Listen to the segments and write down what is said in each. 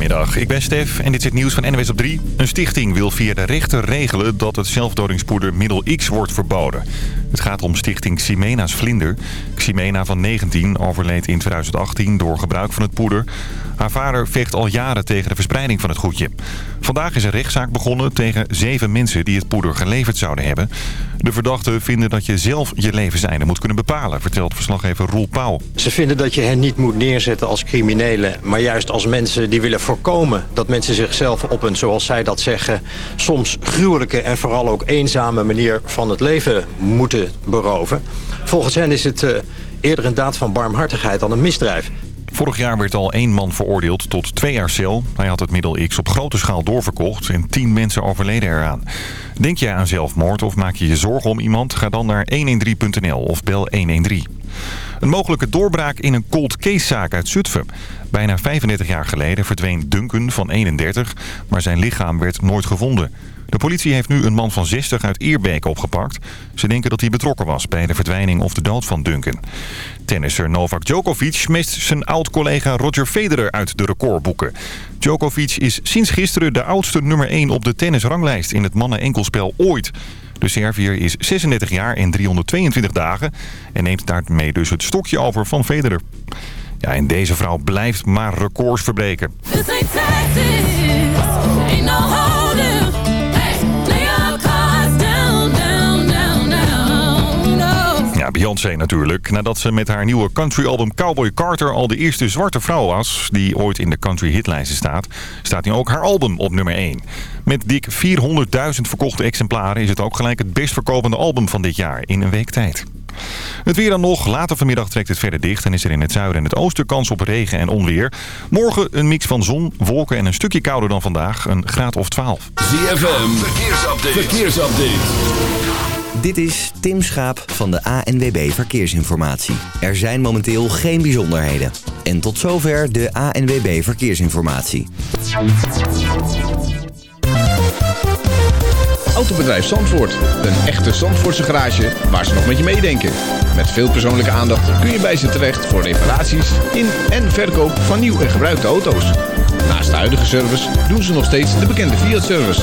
Goedemiddag, ik ben Stef en dit is het nieuws van NWS op 3. Een stichting wil via de rechter regelen dat het zelfdodingspoeder middel X wordt verboden. Het gaat om stichting Ximena's Vlinder. Ximena van 19 overleed in 2018 door gebruik van het poeder. Haar vader vecht al jaren tegen de verspreiding van het goedje. Vandaag is een rechtszaak begonnen tegen zeven mensen die het poeder geleverd zouden hebben. De verdachten vinden dat je zelf je levenseinde moet kunnen bepalen, vertelt verslaggever Roel Pauw. Ze vinden dat je hen niet moet neerzetten als criminelen, maar juist als mensen die willen voorkomen dat mensen zichzelf op een, zoals zij dat zeggen, soms gruwelijke en vooral ook eenzame manier van het leven moeten beroven. Volgens hen is het uh, eerder een daad van barmhartigheid dan een misdrijf. Vorig jaar werd al één man veroordeeld tot twee jaar cel. Hij had het middel X op grote schaal doorverkocht en tien mensen overleden eraan. Denk jij aan zelfmoord of maak je je zorgen om iemand? Ga dan naar 113.nl of bel 113. Een mogelijke doorbraak in een cold case zaak uit Zutphen. Bijna 35 jaar geleden verdween Duncan van 31, maar zijn lichaam werd nooit gevonden. De politie heeft nu een man van 60 uit Eerbeek opgepakt. Ze denken dat hij betrokken was bij de verdwijning of de dood van Duncan. Tennisser Novak Djokovic mist zijn oud-collega Roger Federer uit de recordboeken. Djokovic is sinds gisteren de oudste nummer 1 op de tennisranglijst in het mannen-enkelspel ooit. De Servier is 36 jaar en 322 dagen en neemt daarmee dus het stokje over van Federer. Ja, en deze vrouw blijft maar records verbreken. Beyoncé natuurlijk. Nadat ze met haar nieuwe countryalbum Cowboy Carter al de eerste zwarte vrouw was... die ooit in de country hitlijsten staat... staat nu ook haar album op nummer 1. Met dik 400.000 verkochte exemplaren is het ook gelijk het best verkopende album van dit jaar in een week tijd. Het weer dan nog. Later vanmiddag trekt het verder dicht en is er in het zuiden en het oosten kans op regen en onweer. Morgen een mix van zon, wolken en een stukje kouder dan vandaag. Een graad of 12. ZFM, verkeersupdate. verkeersupdate. Dit is Tim Schaap van de ANWB Verkeersinformatie. Er zijn momenteel geen bijzonderheden. En tot zover de ANWB Verkeersinformatie. Autobedrijf Zandvoort. Een echte Zandvoortse garage waar ze nog met je meedenken. Met veel persoonlijke aandacht kun je bij ze terecht voor reparaties in en verkoop van nieuw en gebruikte auto's. Naast de huidige service doen ze nog steeds de bekende Fiat-service.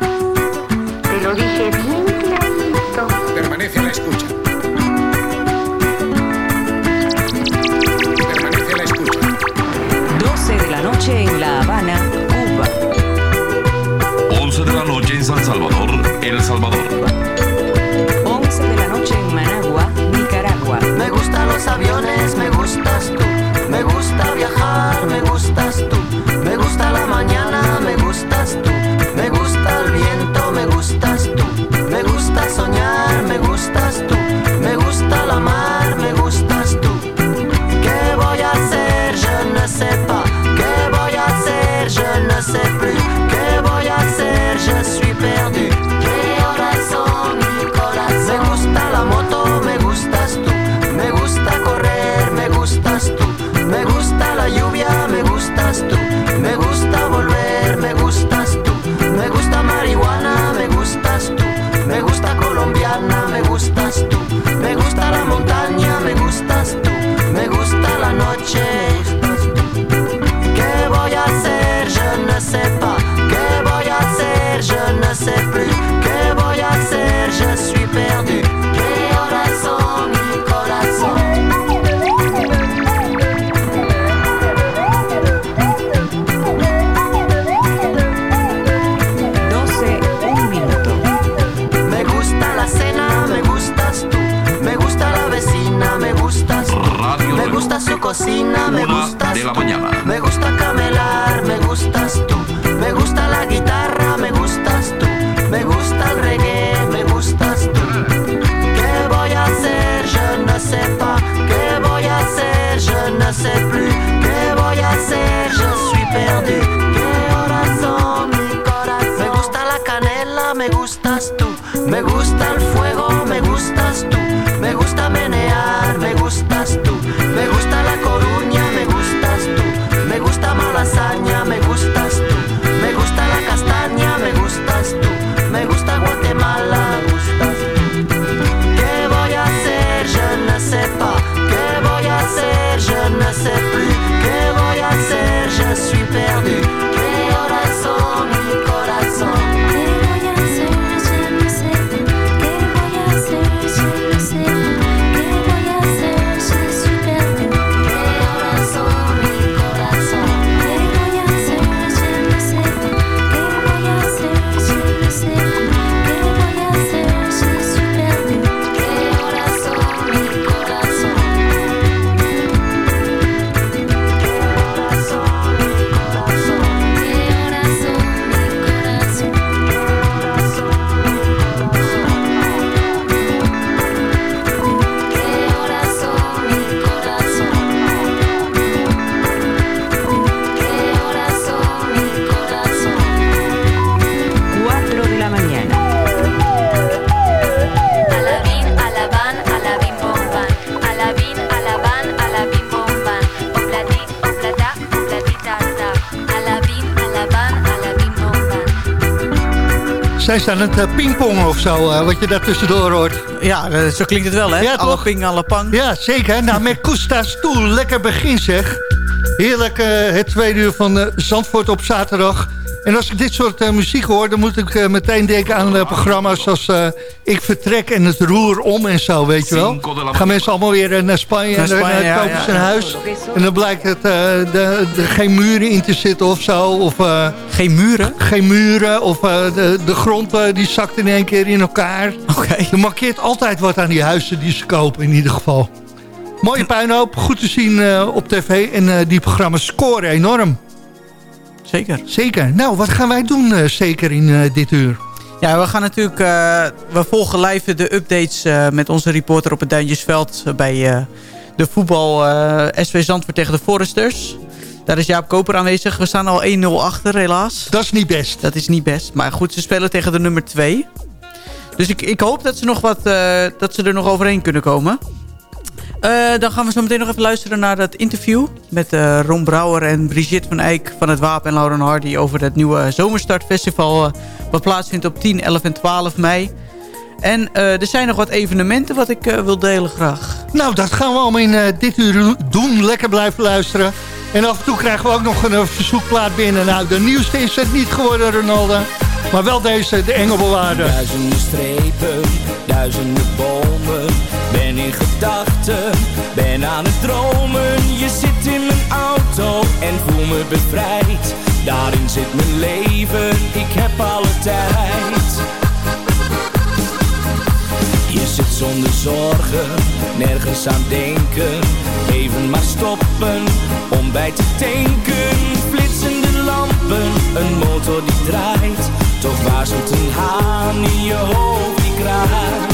en San Salvador, El Salvador. 11 de la noche en Managua, Nicaragua. Me gustan los aviones, me gustas tú. Me gusta viajar, me gustas tú. Me gusta la mañana, me gustas tú. Me gusta el viento, me gustas tú. Me gusta soñar, me gustas tú. Me gusta la mar, me gustas tú. ¿Qué voy a hacer? Je ne sais pas. ¿Qué voy a hacer? Je ne sais plus. La mañana. Zij staan aan het eh, pingpongen of zo, eh, wat je daar tussendoor hoort. Ja, eh, zo klinkt het wel, hè? Ja, alle ping, alle pang. Ja, zeker. Nou, met Koesta Stoel, lekker begin zeg. Heerlijk het tweede uur van Zandvoort op zaterdag. En als ik dit soort eh, muziek hoor, dan moet ik eh, meteen denken aan eh, programma's zoals eh, Ik Vertrek en Het Roer Om en zo, weet je wel. Gaan mensen allemaal weer naar Spanje Naar en Spanje, ja, kopen ja, ze een huis. En dan blijkt het eh, de, de, geen muren in te zitten of zo. Of eh, Geen muren? geen muren of eh, de, de grond die zakt in één keer in elkaar. Oké. Er markeert altijd wat aan die huizen die ze kopen in ieder geval. Mooie puinhoop, goed te zien eh, op tv. En eh, die programma's scoren enorm. Zeker. Zeker. Nou, wat gaan wij doen eh, zeker in eh, dit uur? Ja, we gaan natuurlijk... eh, we volgen live de updates eh, met onze reporter op het Duintjesveld... bij eh, de voetbal eh SV Zandvoort tegen de Foresters. Daar is Jaap Koper aanwezig. We staan al 1-0 achter, helaas. Dat is niet best. Dat is niet best. Maar goed, ze spelen tegen de nummer 2. Dus ik, ik hoop dat ze, nog wat, eh, dat ze er nog overheen kunnen komen. Eh, dan gaan we zo meteen nog even luisteren naar dat interview... met eh, Ron Brouwer en Brigitte van Eyck van het Wapen en Lauren Hardy... over het nieuwe Zomerstartfestival... eh, wat plaatsvindt op 10, 11 en 12 mei. En eh, er zijn nog wat evenementen wat ik eh, wil delen graag. Nou, dat gaan we allemaal in dit uur doen. Lekker blijven luisteren. En af en toe krijgen we ook nog een verzoekplaat binnen. Nou, de nieuwste is het niet geworden, Ronaldo. Maar wel deze, de Engelbewaarder. Duizenden strepen, duizenden bomen. Ben in gedachten, ben aan het dromen. Je zit in mijn auto en voel me bevrijd. Daarin zit mijn leven, ik heb alle tijd. Je zit zonder zorgen, nergens aan denken. Even maar stoppen, om bij te tanken. Flitsende lampen, een motor die draait. Toch waarschuwt een haan in je hoofd die kraait.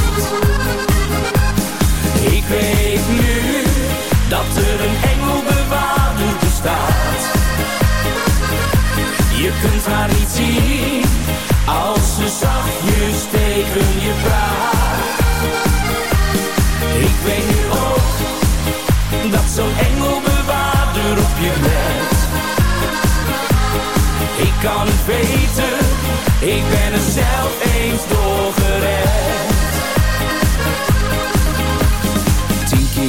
Ik weet nu dat er een engelbewaarder bestaat. Je kunt haar niet zien als ze zachtjes tegen je praat. Ik weet nu ook dat zo'n engelbewaarder op je let. Ik kan het weten, ik ben er zelf eens doorgered. Tien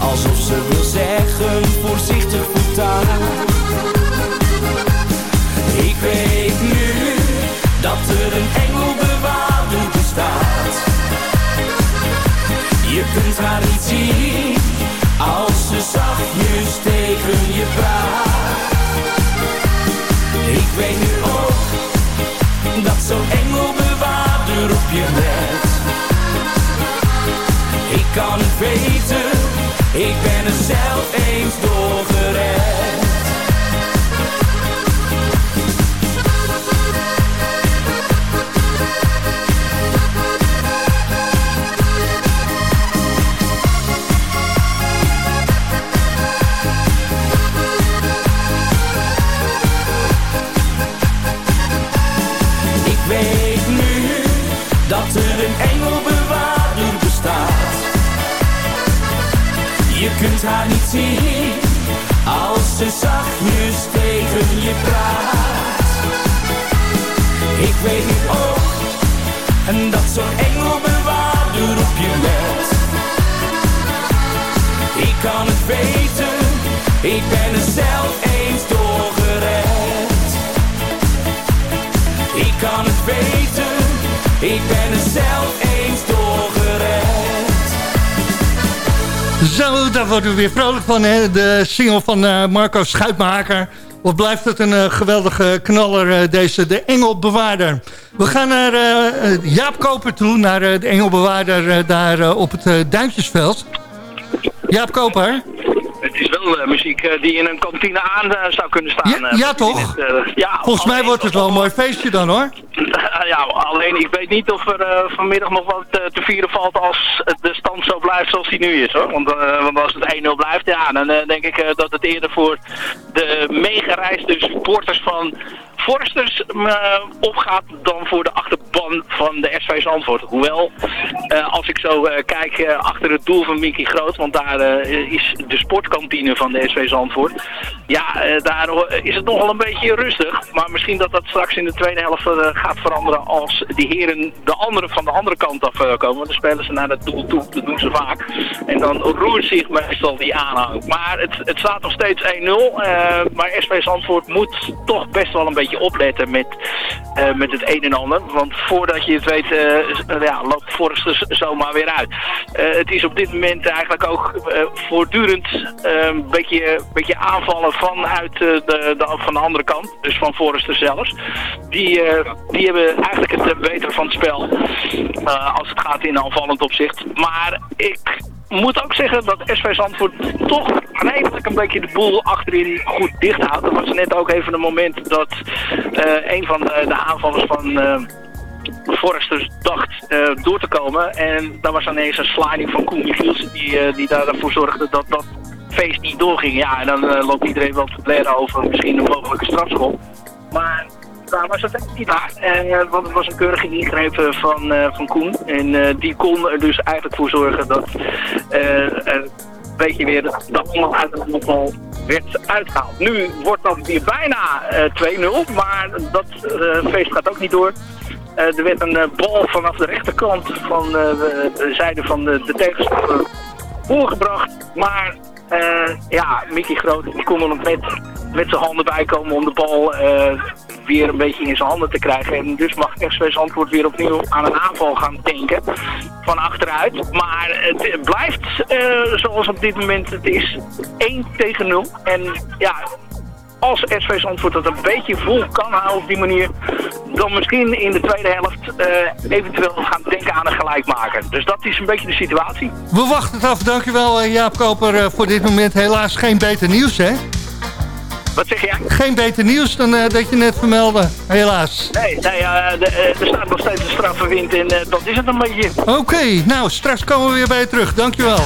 Alsof ze wil zeggen, voorzichtig voortaan. Ik weet nu dat er een engelbewaarder bestaat. Je kunt haar niet zien als ze zachtjes tegen je praat. Ik weet nu ook dat zo'n engelbewaarder op je let. kan het weten, ik ben er zelf eens doorgered. Ik kunt haar niet zien als ze zachtjes tegen je praat. Ik weet nu ook en dat zo'n engelbewaarder op je let. Ik kan het weten, ik ben er zelf eens doorgered. Ik kan het weten, ik ben er zelf eens Zo, daar worden we weer vrolijk van, hè? De single van eh, Marco Schuitmaker. Wat blijft het een eh, geweldige knaller, eh, deze, de Engelbewaarder. We gaan naar Jaap Koper toe, naar de Engelbewaarder daar op het Duintjesveld. Jaap Koper? Het is wel eh, muziek eh, die in een kantine aan eh, zou kunnen staan. Ja, ja, toch? ja, Volgens mij wordt het wel een mooi feestje dan, hoor. ja, alleen ik weet niet of er vanmiddag nog wat te vieren valt als de stand zo blijft zoals die nu is. hoor. Want, want als het 1-0 blijft, ja, dan denk ik dat het eerder voor de meegereisde supporters van Forsters eh, opgaat dan voor de achterban van de SV Zandvoort. Hoewel, eh, als ik zo eh, kijk achter het doel van Mickey Groot, want daar is de sportkantine van de SV Zandvoort. Ja, daar is het nogal een beetje rustig. Maar misschien dat dat straks in de tweede helft gaat veranderen als die heren de andere van de andere kant af eh, komen. Want dan spelen ze naar het doel toe, dat doen ze vaak. En dan roert zich meestal die aanhang. Maar het, het staat nog steeds 1-0. eh, maar SV Zandvoort moet toch best wel een beetje opletten met, eh, met het een en ander. Want voordat je het weet, eh, ja, loopt Forsters zomaar weer uit. Het is op dit moment eigenlijk ook voortdurend een beetje, beetje aanvallen vanuit de, de, van de andere kant. Dus van Forrester zelfs. Die, die hebben eigenlijk het betere van het spel. als het gaat in aanvallend opzicht. Maar ik moet ook zeggen dat SV Zandvoort toch redelijk een beetje de boel achterin goed dicht houdt. Er was net ook even een moment dat eh, een van de, de aanvallers van... eh, Forrester dacht eh, door te komen. En daar was ineens een sliding van Koen Michiels die, eh, die daarvoor zorgde dat dat feest niet doorging. Ja, en dan eh, loopt iedereen wel te blaren over misschien een mogelijke strafschop. Maar daar was het echt niet naar. Eh, want het was een keurige ingreep van, eh, van Koen. En eh, die kon er dus eigenlijk voor zorgen dat eh, een beetje weer de handel uit het voetbal werd uitgehaald. Nu wordt dat weer bijna eh, 2-0, maar dat eh, feest gaat ook niet door. Eh, er werd een eh, bal vanaf de rechterkant van eh, de, de zijde van de, de tegenstander voorgebracht. Maar eh, ja, Mickey Groot kon er nog met, met zijn handen bij komen om de bal eh, weer een beetje in zijn handen te krijgen. En dus mag SV Zandvoort weer opnieuw aan een aanval gaan denken van achteruit. Maar het blijft eh, zoals op dit moment het is 1 tegen 0. En ja, als SV Zandvoort dat een beetje vol kan houden op die manier, dan misschien in de tweede helft eh, eventueel gaan denken aan een gelijkmaker. Dus dat is een beetje de situatie. We wachten het af. Dankjewel eh, Jaap Koper voor dit moment. Helaas geen beter nieuws, hè? Wat zeg jij? Geen beter nieuws dan eh, dat je net vermeldde. Helaas. Nee, nee eh, de, eh, er staat nog steeds een straffe wind en eh, dat is het een beetje. Oké, nou, straks komen we weer bij je terug. Dankjewel.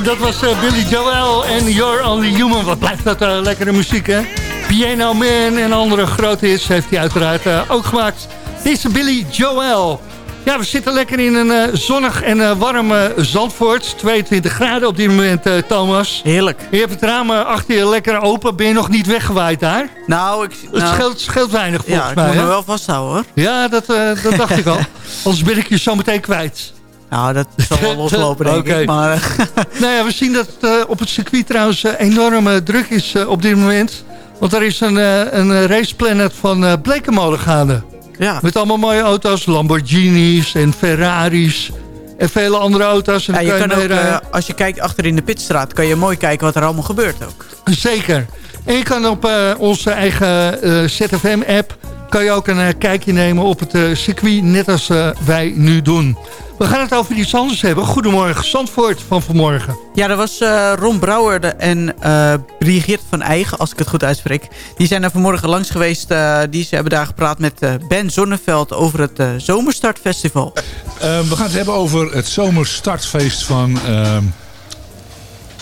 En dat was eh, Billy Joel en You're Only Human. Wat blijft dat eh, lekkere muziek, hè? Piano Man en andere grote hits heeft hij uiteraard eh, ook gemaakt. Deze Billy Joel. Ja, we zitten lekker in een zonnig en warm Zandvoort. 22 graden op dit moment, Thomas. Heerlijk. Je hebt het raam achter je lekker open. Ben je nog niet weggewaaid daar? Nou, ik, Het nou, scheelt, scheelt weinig volgens ja, ik mij, moet hè? me wel vasthouden hoor. Ja, dat, dat dacht ik al. Anders ben ik je zo meteen kwijt. Nou, dat zal wel loslopen denk ik. Maar, Nou ja, we zien dat het eh, op het circuit trouwens eh, enorm eh, druk is eh, op dit moment. Want er is een, een raceplanet van Blekenmolen gaande. ja. Met allemaal mooie auto's, Lamborghinis en Ferraris en vele andere auto's. En Ja, je kan ook, als je kijkt achter in de pitstraat, kan je mooi kijken wat er allemaal gebeurt ook. Zeker. En je kan op onze eigen ZFM-app... kan je ook een eh, kijkje nemen op het eh, circuit, net als eh, wij nu doen. We gaan het over iets anders hebben. Goedemorgen, Zandvoort van vanmorgen. Ja, dat was eh, Ron Brouwer en eh Brigitte van Eigen, als ik het goed uitspreek. Die zijn er vanmorgen langs geweest. eh, die, ze hebben daar gepraat met eh, Ben Zonneveld over het Zomerstartfestival. Ehm, we gaan het hebben over het zomerstartfeest van ehm,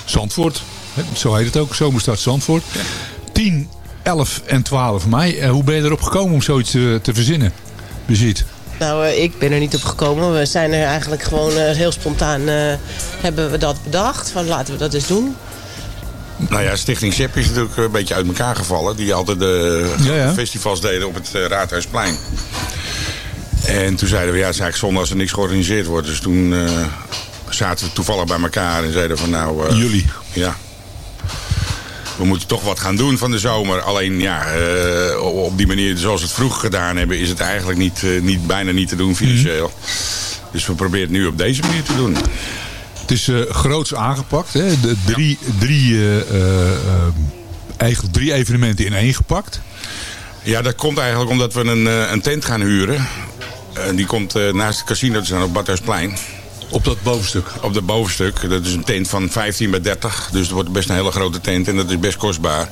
Zandvoort. Hè, Zo heet het ook, Zomerstart Zandvoort. 10, 11 en 12 mei. Eh, hoe ben je erop gekomen om zoiets te, te verzinnen? Bezit. Nou, eh, ik ben er niet op gekomen. We zijn er eigenlijk gewoon eh, heel spontaan eh, hebben we dat bedacht. Van laten we dat eens doen. Nou ja, Stichting SEP is natuurlijk een beetje uit elkaar gevallen. Die altijd de Ja, ja. festivals deden op het Raadhuisplein. En toen zeiden we, ja, het is eigenlijk zonde als er niks georganiseerd wordt. Dus toen eh, zaten we toevallig bij elkaar en zeiden van nou... eh, Jullie. Ja. We moeten toch wat gaan doen van de zomer. Alleen ja, eh, op die manier zoals we het vroeger gedaan hebben... is het eigenlijk niet, eh, niet, bijna niet te doen financieel. Dus we proberen het nu op deze manier te doen. Het is eh, groots aangepakt. Hè? De drie, drie, eigenlijk drie evenementen in één gepakt. Ja, dat komt eigenlijk omdat we een, een tent gaan huren. En die komt naast het casino te staan op Badhuisplein. Op dat bovenstuk? Op dat bovenstuk. Dat is een tent van 15 bij 30. Dus het wordt best een hele grote tent en dat is best kostbaar.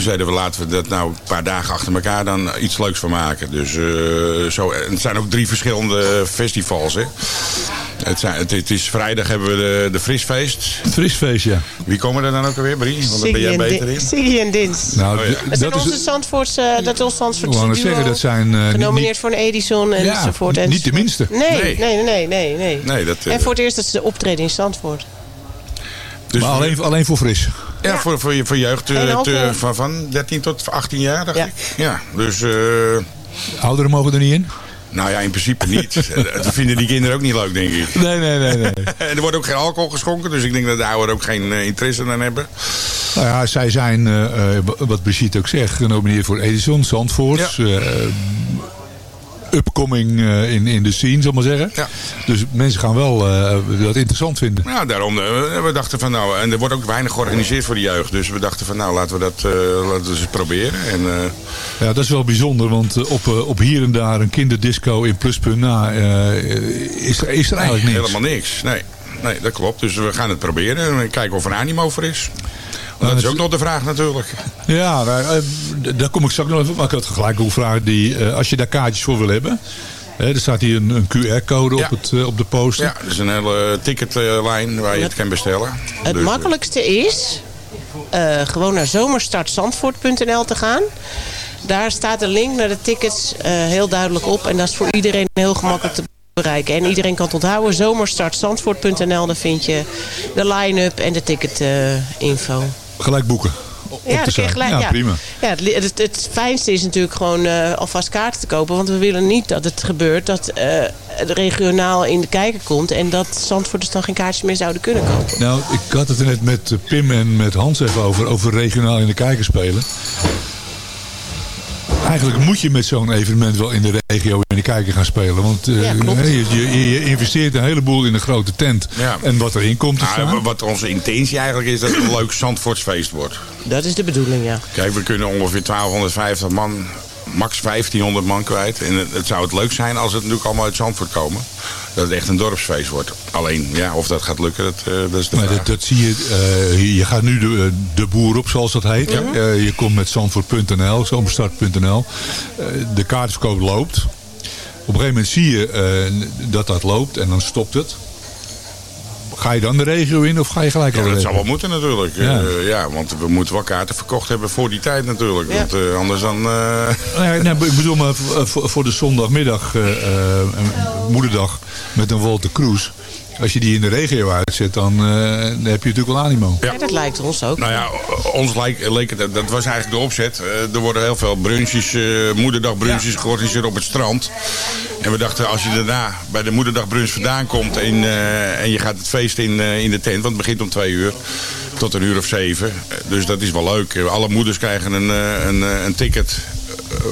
Toen zeiden we laten we dat nou een paar dagen achter elkaar dan iets leuks van maken. Dus eh, zo, en het zijn ook drie verschillende festivals. Hè. Het, zijn, het, het is vrijdag hebben we de, de Frisfeest. Frisfeest, ja. Wie komen er dan ook alweer, Brie? Want daar ben jij en beter in. Siggy en Dins. Nou, Oh, ja. Dat zijn dat is- onze Zandvoortse, dat is ons Zandvoortse duo. zeggen, dat zijn, eh, niet- genomineerd niet- voor een Edison en Ja, enzovoort. niet enzovoort. de minste. Nee, Nee. nee, nee, nee, nee. Nee, dat, eh, en voor het eerst dat ze optreden in Zandvoort. Dus maar alleen, alleen voor fris. Ja, Voor, voor, je- voor jeugd eh, te- eh, van, van 13 tot 18 jaar, dacht Ja. ik. Ja, dus... eh, Ouderen mogen er niet in? nou ja, in principe niet. Dat vinden die kinderen ook niet leuk, denk ik. Nee, nee, nee. nee. En er wordt ook geen alcohol geschonken, dus ik denk dat de ouderen ook geen interesse aan hebben. Nou ja, zij zijn, wat Brigitte ook zegt, genomineerd voor Edison, Zandvoort. eh, upcoming eh, in, in de scene, zal ik maar zeggen. Ja. Dus mensen gaan wel eh, dat interessant vinden. Ja, daarom. eh, we dachten van nou, en er wordt ook weinig georganiseerd voor de jeugd. Dus we dachten van nou, laten we dat laten we eens proberen. En, Ja, dat is wel bijzonder, want op, op hier en daar een kinderdisco in Pluspunt na eh, is, er, is er eigenlijk nee, niks. helemaal niks. Nee, nee, dat klopt. Dus we gaan het proberen en kijken of er animo voor is. Dat is ook nog de vraag natuurlijk. Ja, eh, daar kom ik straks nog even. Maar ik had gelijk ook vragen die, eh, als je daar kaartjes voor wil hebben. Hè, er staat hier een, een QR-code Ja. op, het, eh, op de poster. Ja, er is een hele ticketlijn waar je het kan bestellen. Het Dus, makkelijkste is eh, gewoon naar zomerstartzandvoort.nl te gaan. Daar staat een link naar de tickets eh, heel duidelijk op. En dat is voor iedereen heel gemakkelijk te bereiken. En iedereen kan het onthouden. Zomerstartzandvoort.nl, daar vind je de line-up en de ticketinfo. Gelijk boeken. Op Ja, site. gelijk, ja, ja. prima. Ja, het, het, het fijnste is natuurlijk gewoon eh, alvast kaarten te kopen. Want we willen niet dat het gebeurt dat eh, het regionaal in de kijker komt. En dat Zandvoorters dan geen kaartjes meer zouden kunnen kopen. Nou, ik had het er net met eh, Pim en met Hans even over, over regionaal in de kijker spelen. Eigenlijk moet je met zo'n evenement wel in de regio in de kijker gaan spelen. Want eh, Ja, je, je, je investeert een heleboel in een grote tent. Ja. En wat erin komt te nou, staan. wat onze intentie eigenlijk is dat het een leuk Zandvoortsfeest wordt. Dat is de bedoeling, ja. Kijk, we kunnen ongeveer 1250 man, max 1500 man kwijt. En het, het zou het leuk zijn als het natuurlijk allemaal uit Zandvoort komen. Dat het echt een dorpsfeest wordt. Alleen, ja, of dat gaat lukken, dat, eh, dat is de Maar vraag. dat, dat zie je, eh, je gaat nu de, de boer op, zoals dat heet. Eh, je komt met zandvoort.nl, zomerstart.nl. Eh, de kaartverkoop loopt. Op een gegeven moment zie je eh, dat dat loopt en dan stopt het. Ga je dan de regio in of ga je gelijk Ja, al dat zou wel moeten natuurlijk. Ja. Ja. ja, want we moeten wel kaarten verkocht hebben voor die tijd natuurlijk. Want eh, anders dan... eh, Nee, nee, ik bedoel maar voor- de zondagmiddag, eh, eh, moederdag, met een Walter Kroes. Als je die in de regio uitzet, dan, eh, dan heb je natuurlijk wel animo. Ja, dat lijkt ons ook. Nou ja, ons leek, leek het, dat was eigenlijk de opzet. Eh, er worden heel veel brunches, eh moederdagbrunches georganiseerd op het strand. En we dachten, als je daarna bij de moederdagbrunch vandaan komt en, eh, en je gaat het feest in, eh, in de tent, want het begint om twee uur tot een uur of zeven. Dus dat is wel leuk. Alle moeders krijgen een, eh, een, een ticket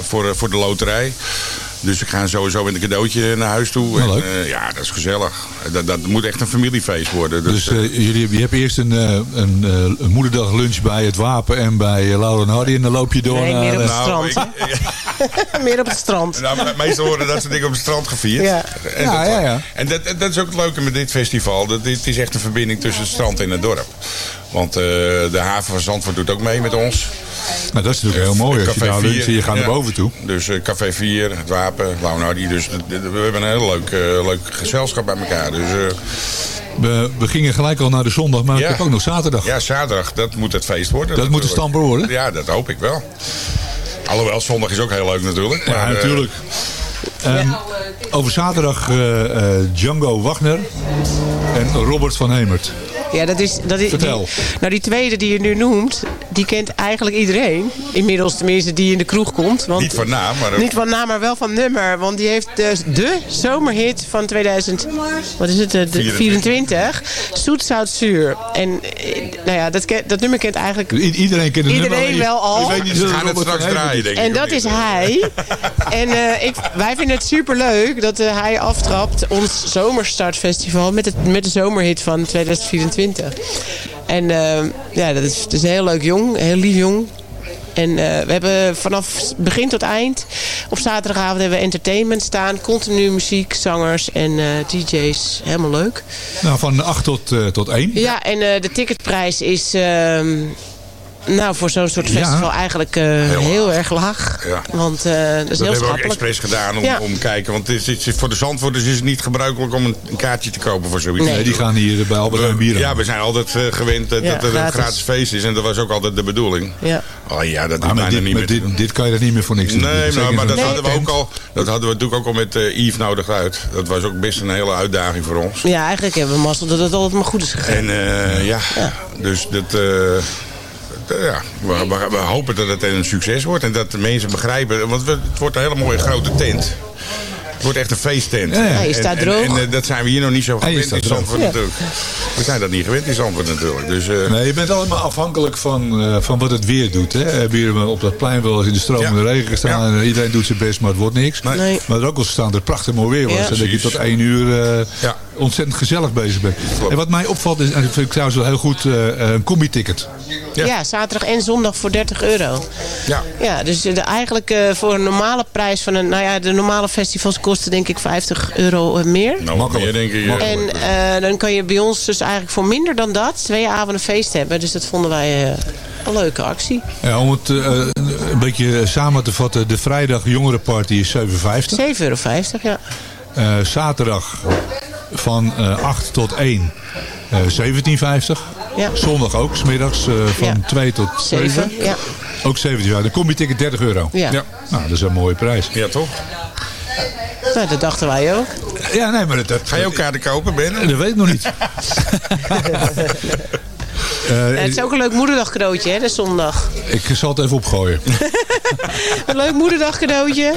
voor, voor de loterij. Dus ik ga sowieso met een cadeautje naar huis toe. En, eh, ja, dat is gezellig. Dat, dat moet echt een familiefeest worden. Dus, Dus eh, jullie, je hebt eerst een, eh, een, eh, een moederdag lunch bij het Wapen en bij eh, Laura en Hardy. En dan loop je door Nee, naar... meer op het eh, strand. hè? meer op het strand. Nou, me- meestal worden dat soort dingen op het strand gevierd. Ja. En, Ja, dat, ja, ja. en dat, dat is ook het leuke met dit festival. Dat, het is echt een verbinding tussen het strand en het dorp. Want eh, de haven van Zandvoort doet ook mee met ons. Nou, dat is natuurlijk heel mooi. Als je daar luncht en je gaat naar boven toe. Dus eh, Café 4, het Wapen, Launardi. Dus we hebben een heel leuk, eh, leuk gezelschap bij elkaar. Dus, eh, We, we gingen gelijk al naar de zondag, maar ik heb ook nog zaterdag. ja, zaterdag, dat moet het feest worden. Dat moet de stamper worden? Ja, dat hoop ik wel. Alhoewel, zondag is ook heel leuk natuurlijk. Ja, maar, eh, natuurlijk. Ehm, over zaterdag eh, eh, Django Wagner en Robert van Hemert. Ja, dat is, dat is, Vertel. die- nou, die tweede die je nu noemt, die kent eigenlijk iedereen. Inmiddels tenminste die in de kroeg komt. Want, Niet van naam, maar... Niet van naam, maar wel van nummer. Want die heeft dus de zomerhit van 2000, wat is het, de 24. Zoet, zout, zuur. En eh, nou ja, dat, dat nummer kent eigenlijk I- iedereen kent het iedereen nummer, wel al. Ik weet niet Ze gaan het straks draaien, denk ik. En dat is hij. en eh, ik, wij vinden het superleuk dat eh, hij aftrapt ons zomerstartfestival met, het, met de zomerhit van 2024. En eh, ja, dat is, dat is een heel leuk jong, heel lief jong. En eh, we hebben vanaf begin tot eind op zaterdagavond hebben we entertainment staan. Continu muziek, zangers en eh, DJ's. Helemaal leuk. Nou, van 8 tot, eh, tot 1. Ja, en de ticketprijs is... nou, voor zo'n soort Ja. festival eigenlijk eh, heel, erg laag. Ja. Want eh, dat is Dat heel hebben we ook expres gedaan om, Ja. om te kijken. Want het is, het is- voor de Zandvoorters is het niet gebruikelijk om een, een kaartje te kopen voor zoiets. Nee, die gaan hier bij Albert Heijn bier Ja, we zijn altijd eh, gewend dat, Ja, dat het een gratis. feest is. En dat was ook altijd de bedoeling. Ja. Oh ja, dat met bijna dit, niet meer dit, kan je er niet meer voor niks doen. Nee, nou, maar dat hadden, we ook al, dat hadden we natuurlijk ook al met eh Yves nodig uit. Dat was ook best een hele uitdaging voor ons. Ja, eigenlijk hebben we mazzel dat het altijd maar goed is gegaan. En eh, ja, dus dat... eh, ja, we, hopen dat het een succes wordt en dat de mensen begrijpen. Want het wordt een hele mooie grote tent. Het wordt echt een feesttent. Ja, En- staat en, droog. En, eh, dat zijn we hier nog niet zo gewend in. Zandvoort Ja. natuurlijk. We zijn dat niet gewend in Zandvoort natuurlijk. Dus, eh, Nee, je bent allemaal afhankelijk van, eh, van wat het weer doet. Hè. We hebben hier op dat plein wel eens in de stromende Ja. regen gestaan. Ja. En iedereen doet zijn best, maar het wordt niks. Nee. Nee. Maar er ook wel staan dat het prachtig mooi weer was. Ja. En dat je tot één uur eh, Ja. ontzettend gezellig bezig bent. Klopt. En wat mij opvalt is, en dat vind ik trouwens wel heel goed, een combi-ticket. Ja. Ja. zaterdag en zondag voor 30 euro. ja. Ja, dus de, eigenlijk eh, voor een normale prijs van een... Nou ja, de normale festivals kosten denk ik 50 euro meer. Nou, Makkelijk. meer denk ik. En eh, dan kan je bij ons dus eigenlijk voor minder dan dat twee avonden feest hebben. Dus dat vonden wij eh, een leuke actie. Ja, om het eh, een beetje samen te vatten. De vrijdag jongerenparty is 7,50. 7,50 euro, ja. Eh, zaterdag van eh 8 tot 1 eh 17,50. Ja. Zondag ook, smiddags eh van Ja. 2 tot 7. 7, ja. Ook 17 jaar. Dan kom je ticket 30 euro. Ja. Ja. Nou, dat is een mooie prijs. ja, toch? Nou, dat dachten wij ook. Ja, nee, maar dat, dat, Ga je ook kaarten kopen, Ben? dat weet ik nog niet. Eh, Ja, het is ook een leuk moederdag cadeautje, hè, de zondag. ik zal het even opgooien. Een leuk moederdag cadeautje.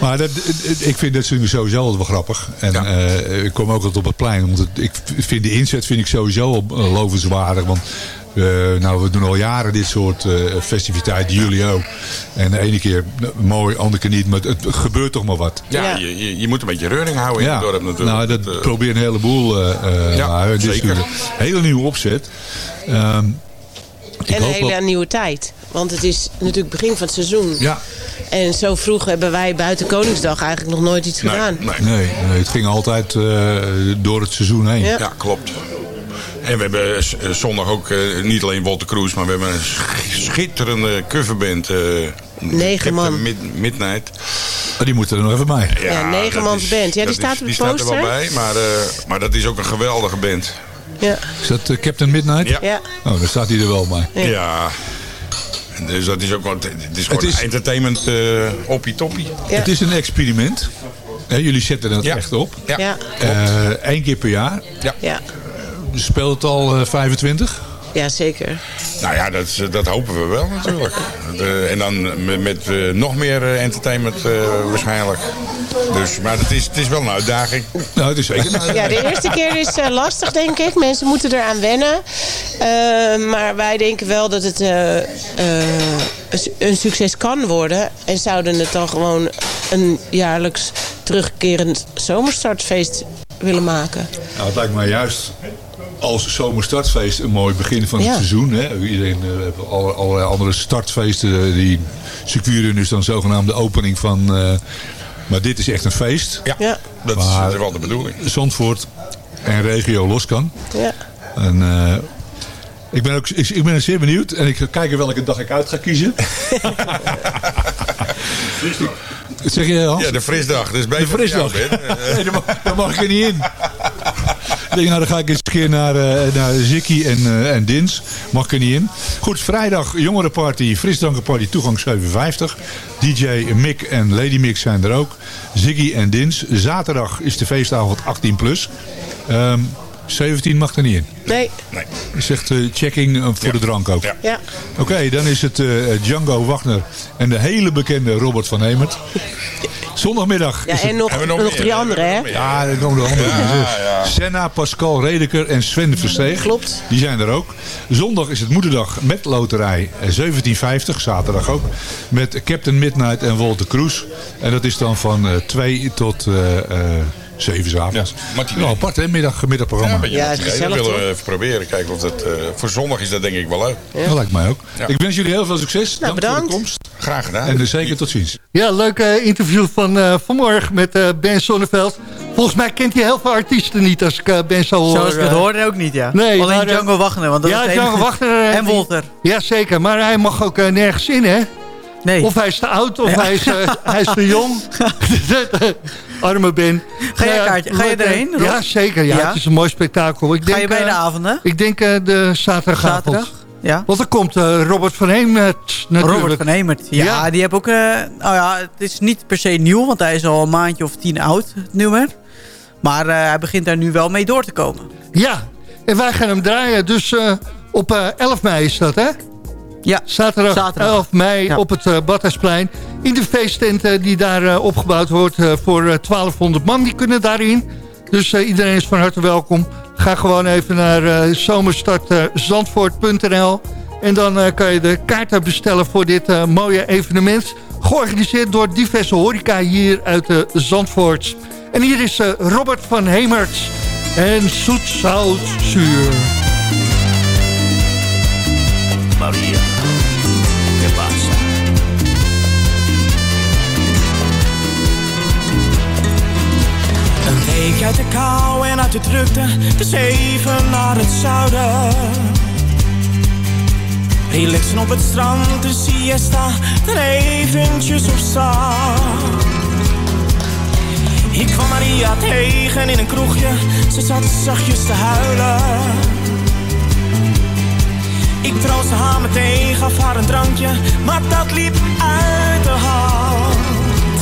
Maar dat, ik vind dat sowieso altijd wel grappig. En Ja. eh, ik kom ook altijd op het plein. Want ik vind de inzet vind ik sowieso al eh, lovenswaardig. Want eh, nou, we doen al jaren dit soort eh, festiviteiten. Jullie ook. En de ene keer nou, mooi, andere keer niet. Maar het, het gebeurt toch maar wat. Ja, Ja. Je, je, je moet een beetje reuring houden in het dorp natuurlijk. nou, dat eh, probeer een heleboel uh, Ja, Dit is zeker. een hele nieuwe opzet. Ehm, En een hele nieuwe tijd. Want het is natuurlijk begin van het seizoen. Ja. En zo vroeg hebben wij buiten Koningsdag eigenlijk nog nooit iets nee, gedaan. nee. Nee, nee, het ging altijd eh, door het seizoen heen. Ja. Ja, klopt. En we hebben eh, zondag ook eh, niet alleen Walter Cruz, maar we hebben een sch- schitterende coverband. eh Negen Captain man. Mid- Midnight. Die moeten er nog even bij. Ja, negen mans is- band. Ja, die staat is- op de Die staat er wel bij, maar, eh, maar dat is ook een geweldige band. Ja. Is dat Captain Midnight? Ja. Ja. Oh, dan staat hij er wel bij. Ja. Dus dat is ook wel, het is gewoon Het is- entertainment eh oppie toppie. Het is een experiment. Hè, jullie zetten dat Ja. echt op. Ja. Ja. Eén keer per jaar. Ja. Speelt het al eh, 25? ja, zeker. Nou ja, dat, dat hopen we wel natuurlijk. De- en dan met, met eh, nog meer eh, entertainment eh, waarschijnlijk. Dus, maar het is, het is wel een uitdaging. Nou, het is zeker. Ja, de eerste keer is eh, lastig, denk ik. Mensen moeten eraan wennen. Eh, maar wij denken wel dat het eh, eh, een succes kan worden. En zouden het dan gewoon een jaarlijks terugkerend zomerstartfeest willen maken. Nou, het lijkt mij juist als zomerstartfeest een mooi begin van het Ja. seizoen. Hè? Iedereen eh, heeft alle, allerlei andere startfeesten. eh, Die circuitrun is dan zogenaamd de opening van... eh, maar dit is echt een feest. Ja, Ja. dat is, Maar- dat is wel de bedoeling. Zandvoort en regio los kan. Ja. En, eh, ik, ben ook, ik, ik ben zeer benieuwd. En ik ga kijken welke dag ik uit ga kiezen. zeg je Hans? Ja, de frisdag. Dus De frisdag. nee, daar mag, daar mag ik er niet in. Ik denk, nou, dan ga ik eens een keer naar, eh naar Zikkie en, eh, en Dins. Mag ik er niet in. Goed, vrijdag jongerenparty, frisdrankenparty, toegang 57. DJ Mick en Lady Mick zijn er ook. Ziggy en Dins. Zaterdag is de feestavond 18 plus. Ehm, 17 mag er niet in. Nee. Nee. Zegt eh, checking eh, voor de drank ook. Ja. Ja. Oké, dan is het eh, Django Wagner en de hele bekende Robert van Hemert. Zondagmiddag Ja, is het- en nog, we nog, nog meer? drie andere, hè? ja, er komen de andere. Ja, ja. Senna, Pascal Redeker en Sven Versteeg. Klopt. Die zijn er ook. Zondag is het moederdag met loterij eh, 1750. Zaterdag ook. Met Captain Midnight en Walter Kroes. En dat is dan van eh 2 tot eh eh 7 's avonds. Ja, nou, apart hè, middag, middagprogramma. Ja, Ja, Dat willen we even proberen. Kijken of dat... eh, voor zondag is dat denk ik wel leuk. Dat lijkt mij ook. Ja. Ik wens jullie heel veel succes. Nou, Dank voor de bedankt. komst. Graag gedaan. En dus zeker tot ziens. Ja, leuk eh, interview van eh, vanmorgen met eh, Ben Sonneveld. Volgens mij kent hij heel veel artiesten niet als ik Ben zo hoor. Zoals ik het hoorde ook niet, ja. Nee, Alleen maar, Django Wagner. Want dat ja, Django Wagner. En Wolter. Ja, zeker. Maar hij mag ook nergens in, hè? Nee. Of hij is te oud, of Ja. hij, is, eh, hij is te jong. Arme Ben. Ga jij kaartje- ga je erheen, Rob? Ja, zeker. Ja, Ja? Het is een mooi spektakel. Ik Ga denk, je beide eh, avonden? Ik denk eh, de zaterdagavond. Zaterdag? Ja. Want er komt Robert van Hemert natuurlijk. Robert van Hemert. Ja, Ja. die heb ook... nou ja, het is niet per se nieuw, want hij is al een maandje of tien oud, het nummer. Maar hij begint daar nu wel mee door te komen. Ja, en wij gaan hem draaien. Dus op eh, 11 mei is dat, hè? Ja, Zaterdag, Zaterdag. 11 mei Ja. op het Badhuisplein. In de feesttent eh, die daar eh, opgebouwd wordt voor eh, 1200 man. Die kunnen daarin. Dus iedereen is van harte welkom. Ga gewoon even naar zomerstartzandvoort.nl En dan kan je de kaarten bestellen voor dit mooie evenement. Georganiseerd door diverse horeca hier uit de Zandvoort. En hier is Robert van Hemert. En zoet, zout, zuur. Maria, ¿qué pasa? Een week uit de kou en uit de drukte, dus even naar het zuiden. Relaxen op het strand, de siesta, dan eventjes op zand. Ik kwam Maria tegen in een kroegje, ze zat zachtjes te huilen. Ik troostte haar meteen, gaf haar een drankje, maar dat liep uit de hand.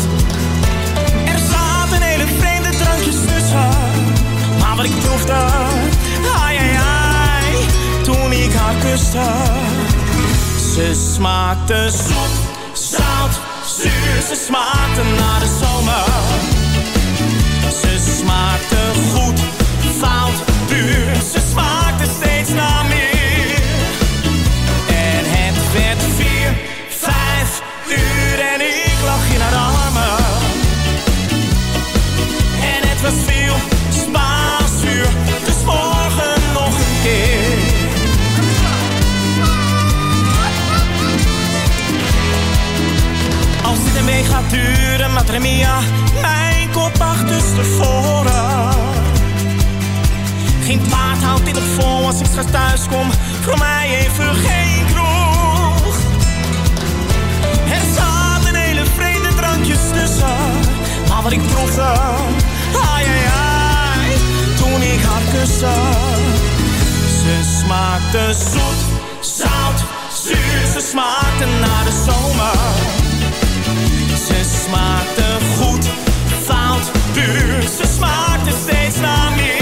Er zaten hele vreemde drankjes tussen, maar wat ik proefde, ai ai ai, toen ik haar kuste. Ze smaakte zoet, zout, zuur, ze smaakte naar de zomer. Ze smaakte goed, fout, puur, ze smaakte duren, Madre Mia, mijn kop achterstevoren. Geen paard houdt dit op vol als ik straks thuis kom. Voor mij even geen kroeg. Er zaten hele vreemde drankjes tussen. Maar wat ik proefde, ai ai ai, toen ik haar kuste. Ze smaakte zoet, zout, zuur. Ze smaakte naar de zomer. Smaakte goed, fout, puur. Ze smaakte steeds naar meer.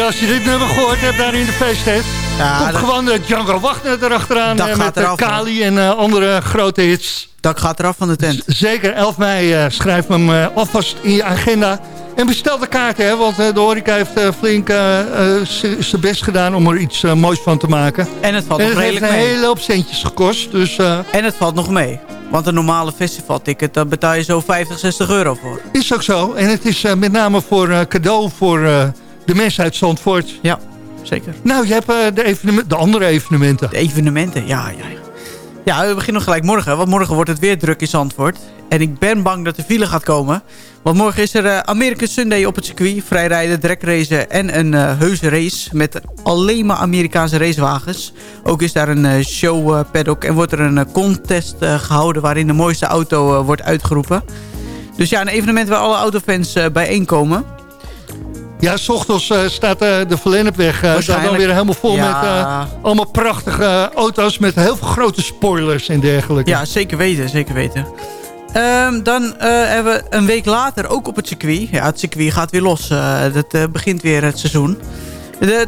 En als je dit nummer gehoord hebt daar in de feesttent... Ja, komt dat- gewoon uh, Django Wagner erachteraan Dat eh, gaat met eh, eraf. Kali en eh, andere grote hits. Dat gaat eraf van de tent. Zeker, 11 mei eh, schrijf hem eh, alvast in je agenda. En bestel de kaarten, hè, want eh, de horeca heeft eh, flink eh, eh, zijn best gedaan om er iets eh, moois van te maken. En het valt en nog het heeft redelijk een mee. hele hoop centjes gekost. Dus eh, En het valt nog mee. Want een normale festivalticket, daar betaal je zo 50, 60 euro voor. is ook zo. En het is eh, met name voor eh, cadeau voor eh, de mensen uit Zandvoort. Ja, zeker. Nou, je hebt eh, de, de andere evenementen. De evenementen, ja, ja. ja. We beginnen gelijk morgen. Want morgen wordt het weer druk in Zandvoort. En ik ben bang dat de file gaat komen. Want morgen is er eh, American Sunday op het circuit. Vrijrijden, dragracen en een eh, heuse race. Met alleen maar Amerikaanse racewagens. Ook is daar een eh, show paddock. En wordt er een contest eh, gehouden waarin de mooiste auto wordt uitgeroepen. Dus ja, een evenement waar alle autofans bijeenkomen. Ja, s ochtends eh, staat eh, de Verlennepweg eh, daar dan weer helemaal vol Ja. met allemaal prachtige auto's met heel veel grote spoilers en dergelijke. Ja, zeker weten, zeker weten. Ehm, dan hebben we een week later ook op het circuit. Ja, het circuit gaat weer los. Eh dat begint weer het seizoen. De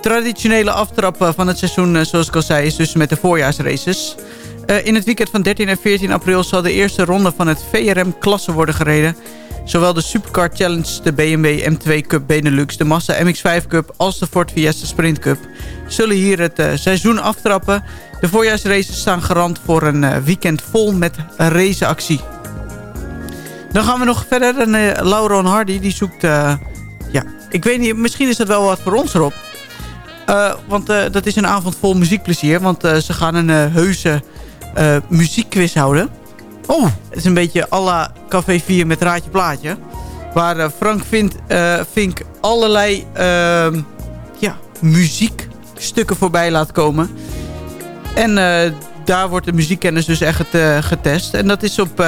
traditionele aftrap van het seizoen, zoals ik al zei, is dus met de voorjaarsraces. In het weekend van 13 en 14 april zal de eerste ronde van het VRM-klasse worden gereden. Zowel de Supercar Challenge, de BMW M2 Cup Benelux, de Mazda MX-5 Cup als de Ford Fiesta Sprint Cup zullen hier het eh, seizoen aftrappen. De voorjaarsraces staan garant voor een eh, weekend vol met raceactie. Dan gaan we nog verder. En, eh, Laura Hardy die zoekt... ja, ik weet niet, misschien is dat wel wat voor ons erop. Want dat is een avond vol muziekplezier. Want ze gaan een heuse muziekquiz houden. Oh, het is een beetje à la Café 4 met Raadje Plaatje. Waar eh, Frank vindt, eh, Vink allerlei ehm, ja, muziekstukken voorbij laat komen. En eh, daar wordt de muziekkennis dus echt getest. En dat is op,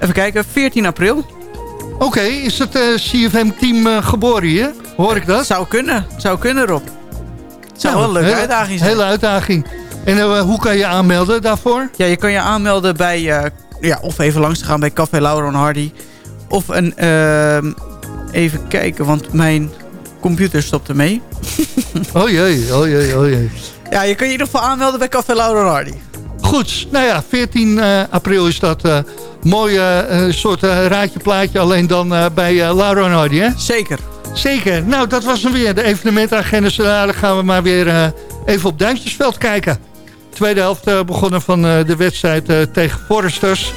even kijken, 14 april. Oké, is het CFM-team geboren hier? Hoor ik dat? Zou kunnen, zou kunnen Rob. Het zou Nou, wel een leuke uitdaging zijn. Hele uitdaging. En eh, hoe kan je aanmelden daarvoor? Ja, je kan je aanmelden bij, eh, ja, of even langs te gaan bij Café Laura Hardy. Of een, ehm, even kijken, want mijn computer stopt ermee. Oh jee, oh jee, oh jee. Ja, je kan je in ieder geval aanmelden bij Café Laura Hardy. Goed, nou ja, 14 eh, april is dat eh mooie soort raadje plaatje. Alleen dan bij eh, Laura Hardy, hè? Zeker. Zeker. Nou, dat was hem weer. De evenementagenda. Dadelijk gaan we maar weer even op Duintjesveld kijken. Tweede helft eh, begonnen van eh, de wedstrijd eh, tegen Foresters.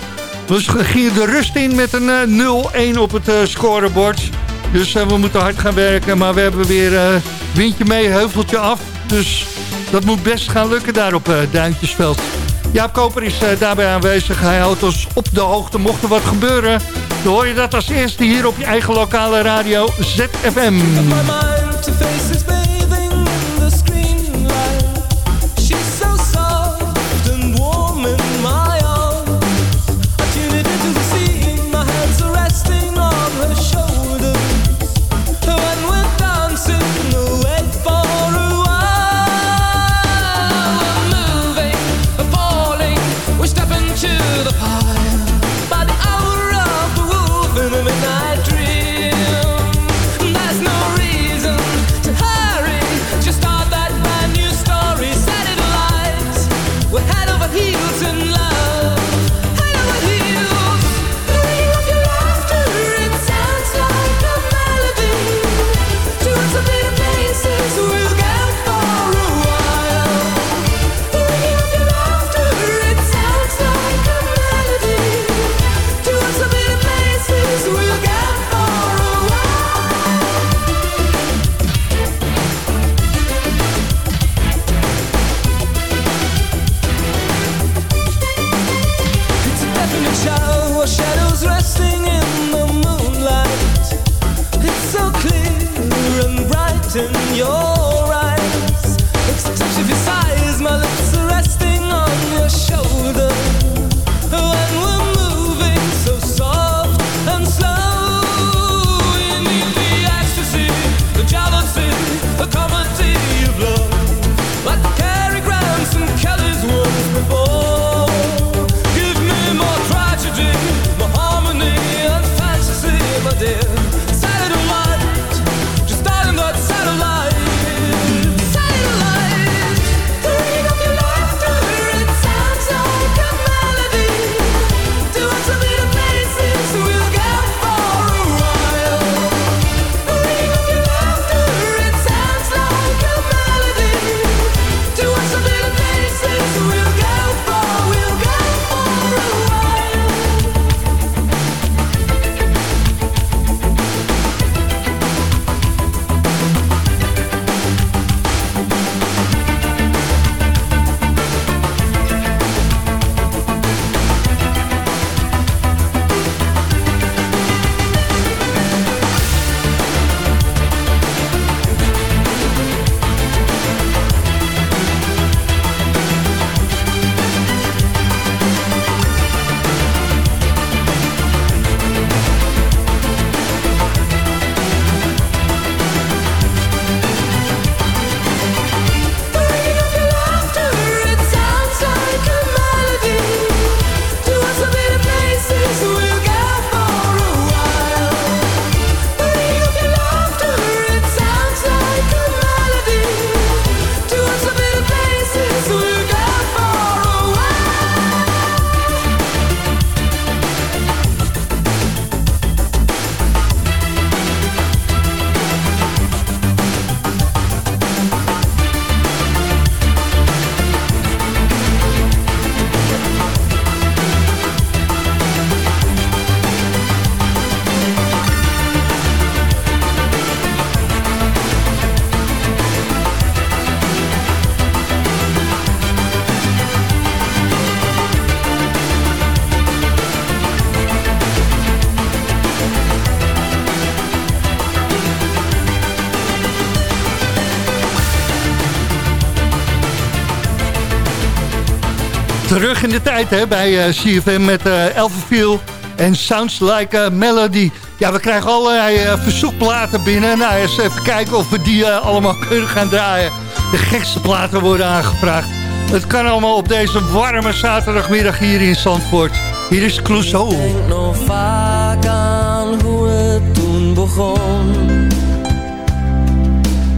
Dus we gingen de rust in met een eh, 0-1 op het scorebord. Dus we moeten hard gaan werken. Maar we hebben weer windje mee, heuveltje af. Dus dat moet best gaan lukken daar op Duintjesveld. Jaap Koper is daarbij aanwezig. Hij houdt ons op de hoogte. Mocht er wat gebeuren, dan hoor je dat als eerste hier op je eigen lokale radio ZFM. Terug in de tijd hè, bij eh, CFM met Elverfield en Sounds Like Melody. Ja, we krijgen allerlei eh, verzoekplaten binnen. Nou, eens even kijken of we die allemaal kunnen gaan draaien. De gekste platen worden aangevraagd. Het kan allemaal op deze warme zaterdagmiddag hier in Zandvoort. Hier is Clouseau. denk nog vaak aan hoe het toen begon.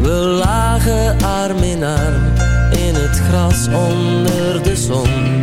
We lagen arm in arm in het gras onder de zon.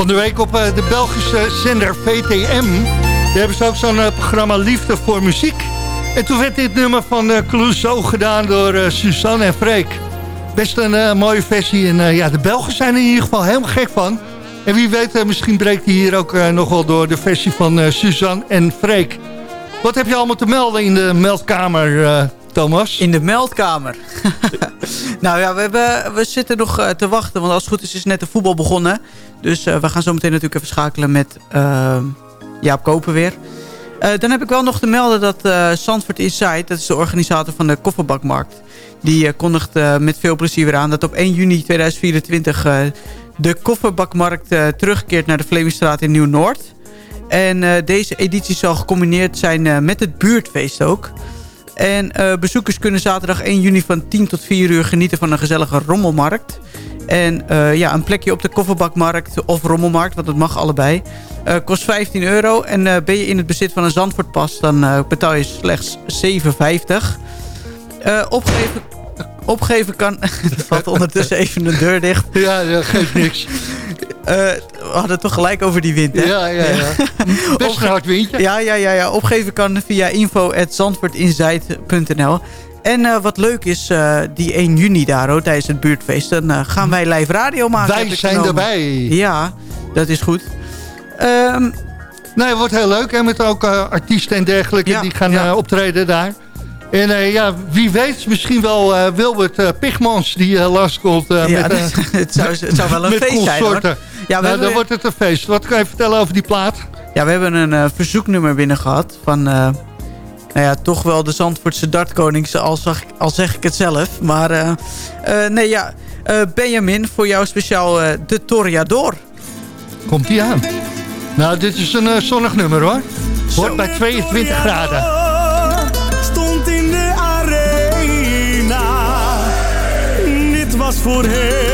Van de week op eh, de Belgische zender VTM. Daar hebben ze ook zo'n eh, programma Liefde voor Muziek. En toen werd dit nummer van eh Clouseau gedaan door Suzanne en Freek. Best een mooie versie. En ja, de Belgen zijn er in ieder geval helemaal gek van. En wie weet, misschien breekt hij hier ook nog wel door de versie van Suzanne en Freek. Wat heb je allemaal te melden in de meldkamer, Thomas? In de meldkamer. Nou ja, we, hebben, we zitten nog eh, te wachten. Want als het goed is, is net de voetbal begonnen. Dus eh, we gaan zo meteen natuurlijk even schakelen met eh, Jaap Koper weer. Dan heb ik wel nog te melden dat Zandvoort Inside... dat is de organisator van de kofferbakmarkt... die kondigt met veel plezier weer aan... dat op 1 juni 2024 eh, de kofferbakmarkt terugkeert... naar de Vlemingstraat in Nieuw-Noord. En deze editie zal gecombineerd zijn met het buurtfeest ook... En eh, bezoekers kunnen zaterdag 1 juni van 10 tot 4 uur genieten van een gezellige rommelmarkt. En eh, ja, een plekje op de kofferbakmarkt of rommelmarkt, want dat mag allebei. eh, kost 15 euro. En ben je in het bezit van een Zandvoortpas, dan betaal je slechts 7,50. Eh, opgeven, opgeven kan... er valt ondertussen even de deur dicht. Ja, dat geeft niks. Eh, we hadden het toch gelijk over die wind, hè? Ja, ja, ja. Best een hard windje. Ja, ja, ja, ja. Opgeven kan via info.zandvoortinsight.nl. En eh, wat leuk is, eh, die 1 juni daar tijdens het buurtfeest... dan gaan wij live radio maken. Wij zijn erbij. Ja, dat is goed. Ehm, Nee, het wordt heel leuk. En met ook artiesten en dergelijke Ja, die gaan ja. optreden daar. En eh, ja, wie weet, misschien wel eh, Wilbert eh, Pigmans die uh, langskomt. eh, Ja, met, het zou- het zou wel een feest zijn, hoor. Ja, nou, dan wordt het een feest. Wat kan je vertellen over die plaat? ja, we hebben een verzoeknummer binnen gehad van... nou ja, toch wel de Zandvoortse dartkoning, al, zag, al zeg ik het zelf. Maar nee, ja, Benjamin, voor jou speciaal de Toriador. Komt die aan? Nou, dit is een zonnig nummer hoor. Wordt bij 22 graden. Dit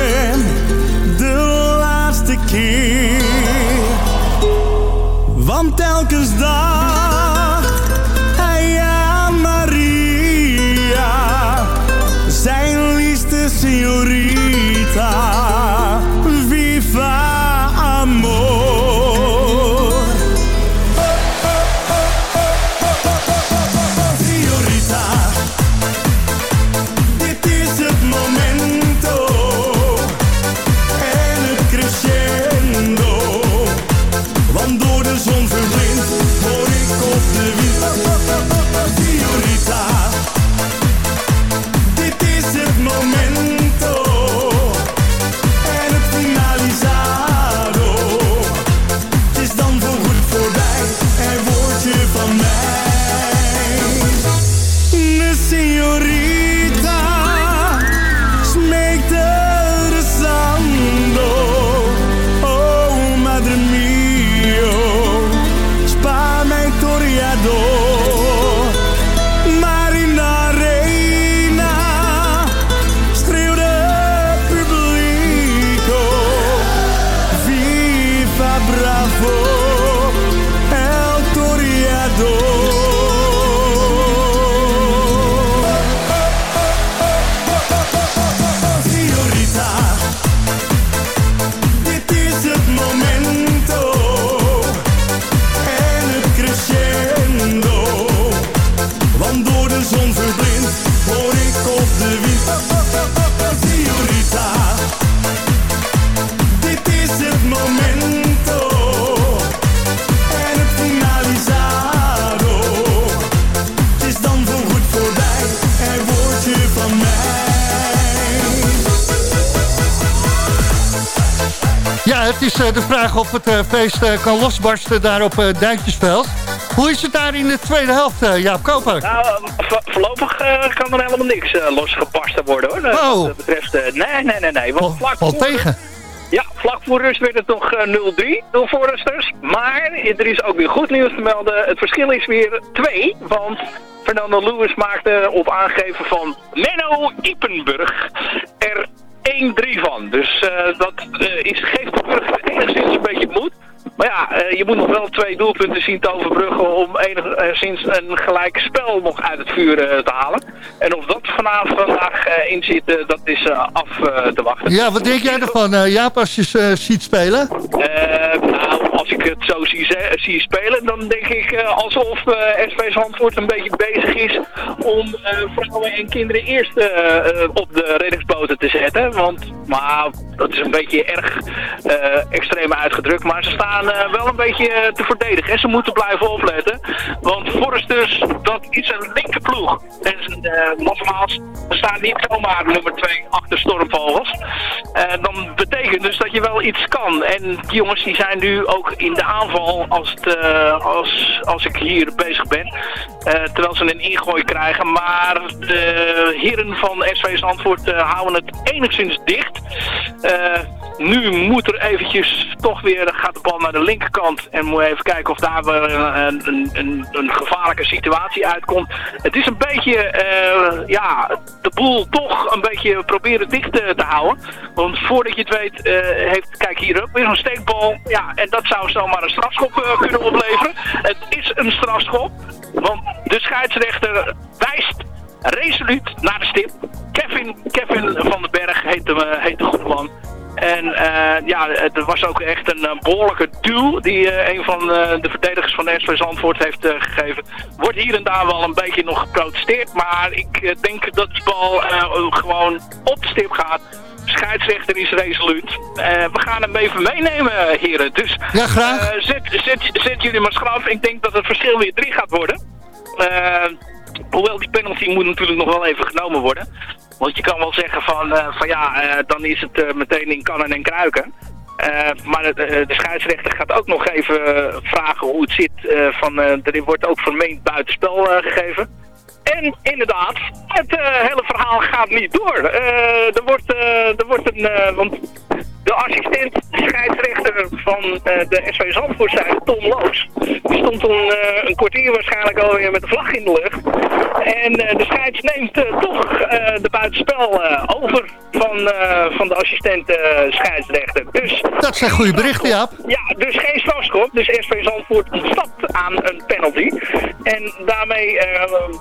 eh, kan losbarsten daar op eh Duintjesveld. Hoe is het daar in de tweede helft, eh, Jaap Koper? Nou, vo- voorlopig kan er helemaal niks eh, losgebarsten worden hoor. Oh. Wat dat betreft, eh, nee, nee, nee, nee. Want vlak voor, tegen. Ja, vlak voor rust werd het nog eh, 0-3 door Foresters. Maar er is ook weer goed nieuws te melden. Het verschil is weer 2, want Fernando Lewis maakte op aangeven van Menno Ipenburg er 1-3 van. Dus dat is, geeft burger enigszins een beetje moed. Maar ja, eh, je moet nog wel twee doelpunten zien te overbruggen om enigszins een gelijk spel nog uit het vuur eh, te halen. En of dat vanavond vandaag eh, in zit, eh, dat is eh, af eh, te wachten. Ja, wat denk jij ervan, eh, Jaap, als je ze eh, ziet spelen? Eh, nou, als ik het zo zie, spelen, dan denk ik eh, alsof eh SV Zandvoort een beetje bezig is om eh, vrouwen en kinderen eerst eh, eh, op de reddingsboten te zetten. Want, maar dat is een beetje erg eh, extreem uitgedrukt, maar ze staan eh, wel een beetje eh, te verdedigen. En ze moeten blijven opletten, want Forsters, dat is een linkerploeg. En uh, nogmaals, staan niet zomaar nummer 2 achter Stormvogels. Eh, dan betekent dus dat je wel iets kan. En die jongens die zijn nu ook in de aanval als, het, eh, als, als ik hier bezig ben. Eh, terwijl ze een ingooi krijgen. Maar de heren van SV eh, houden het enigszins dicht. Eh, nu moet er eventjes toch weer, gaat de bal naar de linkerkant. En moet even kijken of daar weer een, een, een, gevaarlijke situatie uitkomt. Het is een beetje, eh, ja, de boel toch een beetje proberen dicht te, te houden. Want voordat je het weet, eh, heeft, kijk hier ook weer zo'n steekbal. Ja, en dat zou zomaar een strafschop eh, kunnen opleveren. Het is een strafschop, want de scheidsrechter wijst resoluut naar de stip. Kevin, Kevin van den Berg heet de, heet de goede man. En eh, ja, er was ook echt een eh, behoorlijke duw die eh, een van de verdedigers van de SV Zandvoort heeft gegeven. Wordt hier en daar wel een beetje nog geprotesteerd, maar ik denk dat die bal gewoon op de stip gaat. Scheidsrechter is resoluut. We gaan hem even meenemen, heren. Dus Ja, graag. zet, zet, zet jullie maar schrap. Ik denk dat het verschil weer drie gaat worden. Hoewel die penalty moet natuurlijk nog wel even genomen worden. Want je kan wel zeggen van, eh, van ja, eh, dan is het eh, meteen in kannen en kruiken. Maar de, scheidsrechter gaat ook nog even vragen hoe het zit. van, er wordt ook vermeend buitenspel gegeven. En inderdaad, het hele verhaal gaat niet door. Er, wordt, er wordt een... want de assistent scheidsrechter van eh, de SV Zandvoort zijn, Tom Loos. Die stond toen eh, een kwartier waarschijnlijk alweer met de vlag in de lucht. En eh, de scheids neemt toch de buitenspel over van, van de assistent scheidsrechter. Dus, Dat zijn goede berichten, Jaap. ja, dus geen strafschop. Dus SV Zandvoort ontsnapt aan een penalty. En daarmee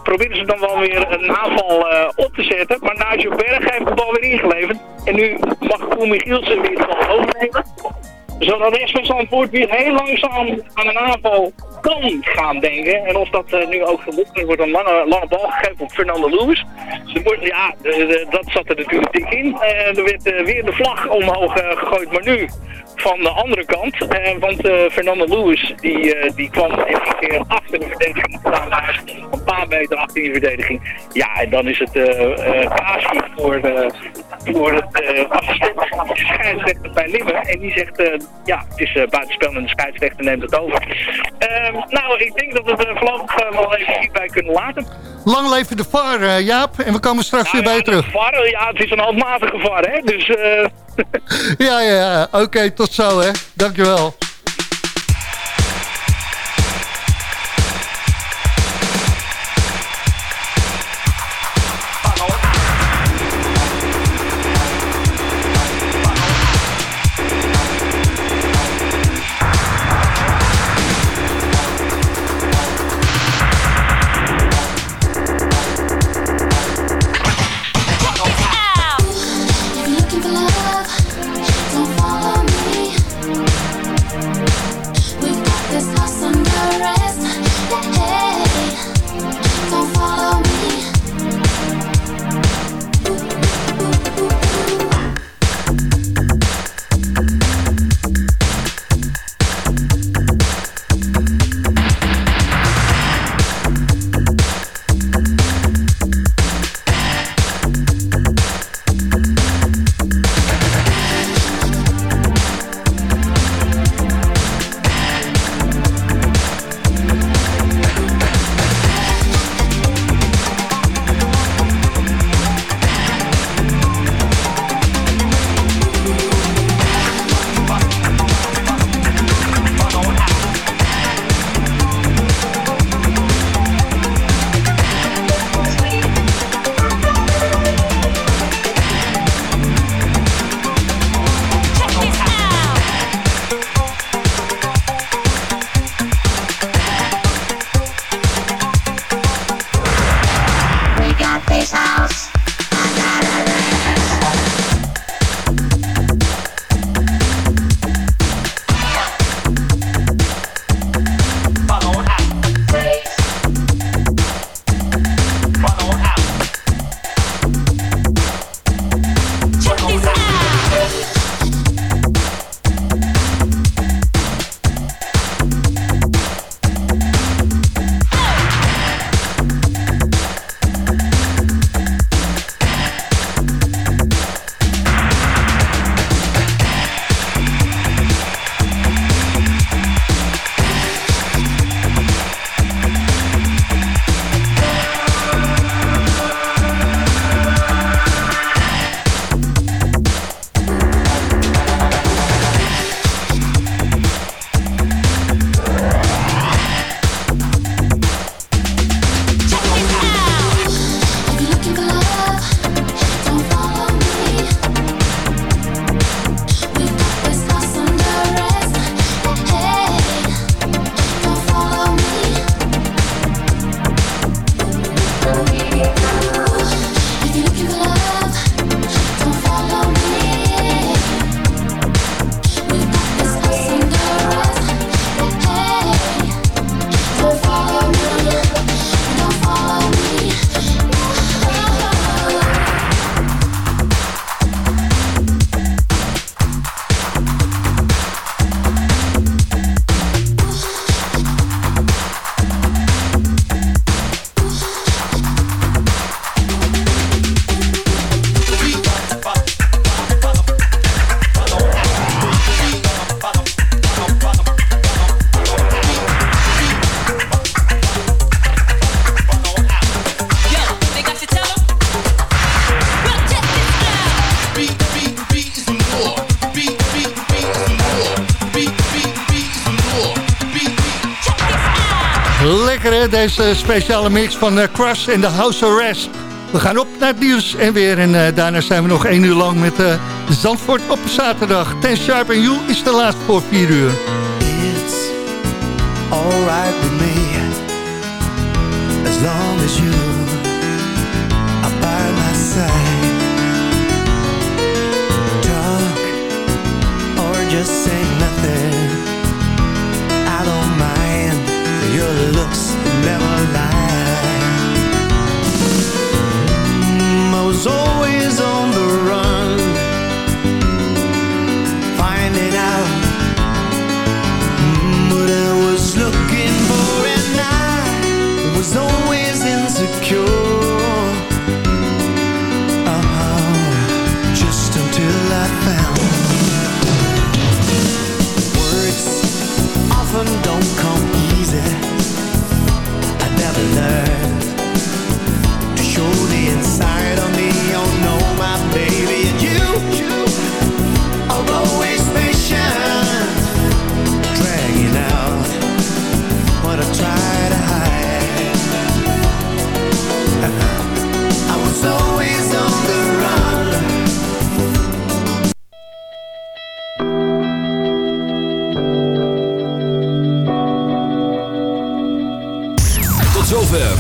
proberen ze dan wel weer een aanval op te zetten. Maar Nigel Berg heeft de bal weer ingeleverd. En nu mag Koen Michielsen weer bal overnemen. Zodat SV Zandvoort weer heel langzaam aan een aanval kan gaan denken. En of dat eh, nu ook gelukt er wordt een lange, lange bal gegeven op Fernando Lewis. Ja, dat zat er natuurlijk dik in. Eh, er werd eh, weer de vlag omhoog gegooid, maar nu van de andere kant. Eh, want eh, Fernando Lewis die, eh, die kwam even keer achter de verdediging staan. Een paar meter achter die verdediging. Ja, en dan is het Paasje voor, voor het assistent scheidsrechter bij Limmen. En die zegt, ja, het is buitenspel en de scheidsrechter neemt het over. Ehm, nou, ik denk dat we het voorlopig wel even hierbij kunnen laten. Lang leven de VAR, Jaap. En we komen straks weer bij je terug. VAR, ja, het is een handmatige gevaar, hè. Dus... Ja, ja, ja. Oké, tot zo, hè. Dankjewel. Deze speciale mix van eh, Crush en de House Arrest. We gaan op naar het nieuws en weer. En eh, daarna zijn we nog één uur lang met eh, Zandvoort op zaterdag. Ten Sharp en You is de laatste voor vier uur. It's alright with me as long as you are by my side. Always on the run,